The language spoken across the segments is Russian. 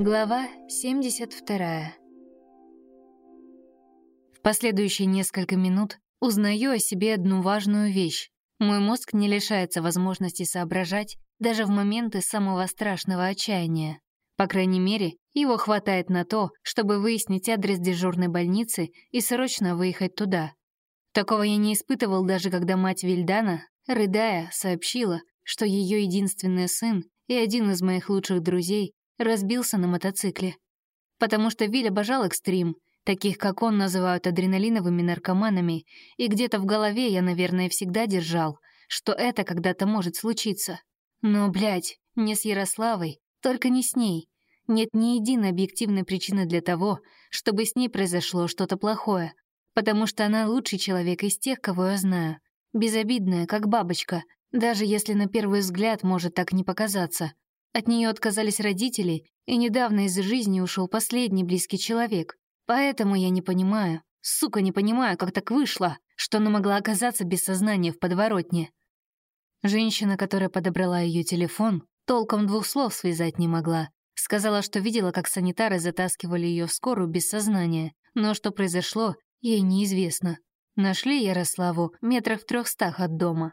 Глава 72. В последующие несколько минут узнаю о себе одну важную вещь. Мой мозг не лишается возможности соображать даже в моменты самого страшного отчаяния. По крайней мере, его хватает на то, чтобы выяснить адрес дежурной больницы и срочно выехать туда. Такого я не испытывал даже когда мать Вильдана, рыдая, сообщила, что ее единственный сын и один из моих лучших друзей разбился на мотоцикле. Потому что Виль обожал экстрим, таких как он называют адреналиновыми наркоманами, и где-то в голове я, наверное, всегда держал, что это когда-то может случиться. Но, блядь, не с Ярославой, только не с ней. Нет ни единой объективной причины для того, чтобы с ней произошло что-то плохое, потому что она лучший человек из тех, кого я знаю. Безобидная, как бабочка, даже если на первый взгляд может так не показаться. От нее отказались родители, и недавно из жизни ушел последний близкий человек. Поэтому я не понимаю, сука, не понимаю, как так вышло, что она могла оказаться без сознания в подворотне. Женщина, которая подобрала ее телефон, толком двух слов связать не могла. Сказала, что видела, как санитары затаскивали ее в скорую без сознания, но что произошло, ей неизвестно. Нашли Ярославу метрах в трехстах от дома.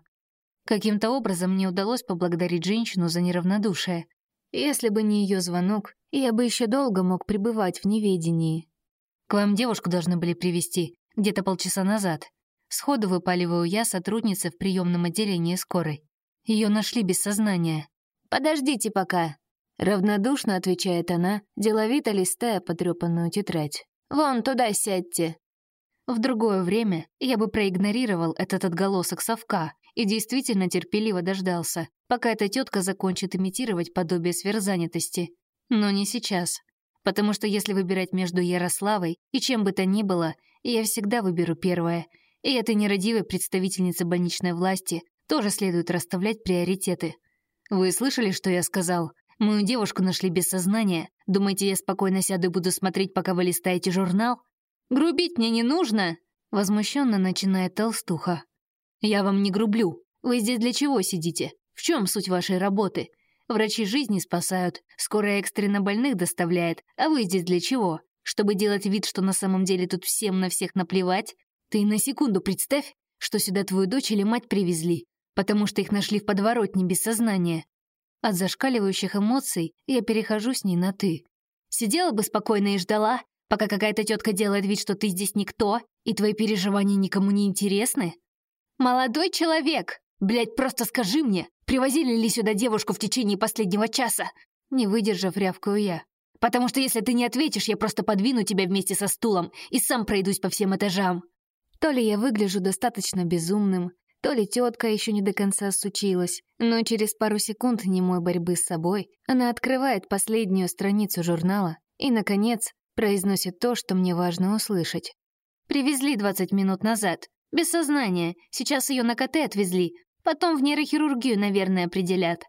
Каким-то образом мне удалось поблагодарить женщину за неравнодушие. Если бы не ее звонок, я бы еще долго мог пребывать в неведении. К вам девушку должны были привести где-то полчаса назад. Сходу выпаливаю я сотрудница в приемном отделении скорой. Ее нашли без сознания. «Подождите пока», — равнодушно отвечает она, деловито листая потрепанную тетрадь. «Вон туда сядьте». В другое время я бы проигнорировал этот отголосок совка и действительно терпеливо дождался, пока эта тетка закончит имитировать подобие сверхзанятости. Но не сейчас. Потому что если выбирать между Ярославой и чем бы то ни было, я всегда выберу первое. И этой нерадивой представительнице больничной власти тоже следует расставлять приоритеты. Вы слышали, что я сказал? Мою девушку нашли без сознания. Думаете, я спокойно сяду и буду смотреть, пока вы листаете журнал? Грубить мне не нужно!» Возмущенно начинает толстуха. Я вам не грублю. Вы здесь для чего сидите? В чем суть вашей работы? Врачи жизни спасают, скорая экстренно больных доставляет, а вы здесь для чего? Чтобы делать вид, что на самом деле тут всем на всех наплевать? Ты на секунду представь, что сюда твою дочь или мать привезли, потому что их нашли в подворотне без сознания. От зашкаливающих эмоций я перехожу с ней на «ты». Сидела бы спокойно и ждала, пока какая-то тетка делает вид, что ты здесь никто, и твои переживания никому не интересны? «Молодой человек! Блядь, просто скажи мне, привозили ли сюда девушку в течение последнего часа?» Не выдержав, рявкаю я. «Потому что если ты не ответишь, я просто подвину тебя вместе со стулом и сам пройдусь по всем этажам». То ли я выгляжу достаточно безумным, то ли тетка еще не до конца сучилась, но через пару секунд немой борьбы с собой она открывает последнюю страницу журнала и, наконец, произносит то, что мне важно услышать. «Привезли 20 минут назад. Без сознания. Сейчас ее на КТ отвезли. Потом в нейрохирургию, наверное, определят.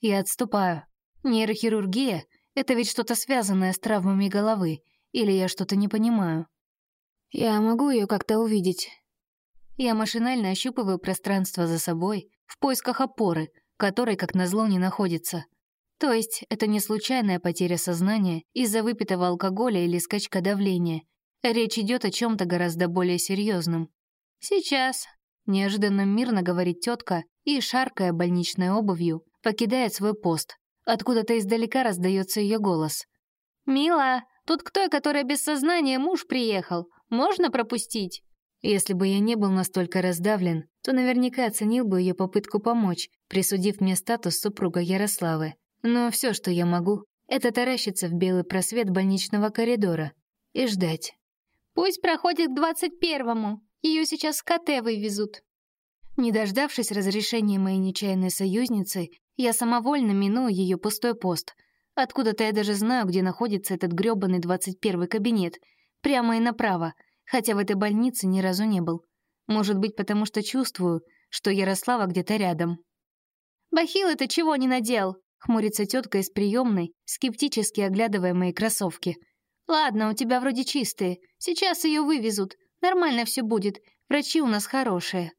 Я отступаю. Нейрохирургия — это ведь что-то связанное с травмами головы. Или я что-то не понимаю. Я могу ее как-то увидеть. Я машинально ощупываю пространство за собой в поисках опоры, которой, как назло, не находится. То есть это не случайная потеря сознания из-за выпитого алкоголя или скачка давления. Речь идет о чем то гораздо более серьезном. «Сейчас», — неожиданно мирно говорит тетка и, шаркая больничной обувью, покидает свой пост. Откуда-то издалека раздается ее голос. «Мила, тут к той, которая без сознания, муж приехал. Можно пропустить?» Если бы я не был настолько раздавлен, то наверняка оценил бы ее попытку помочь, присудив мне статус супруга Ярославы. Но все, что я могу, это таращиться в белый просвет больничного коридора и ждать. «Пусть проходит к двадцать первому», ее сейчас в КТ вывезут». Не дождавшись разрешения моей нечаянной союзницы, я самовольно миную ее пустой пост. Откуда-то я даже знаю, где находится этот грёбаный 21 кабинет. Прямо и направо, хотя в этой больнице ни разу не был. Может быть, потому что чувствую, что Ярослава где-то рядом. «Бахил это чего не надел?» — хмурится тетка из приемной, скептически оглядывая мои кроссовки. «Ладно, у тебя вроде чистые. Сейчас ее вывезут. Нормально все будет, врачи у нас хорошие».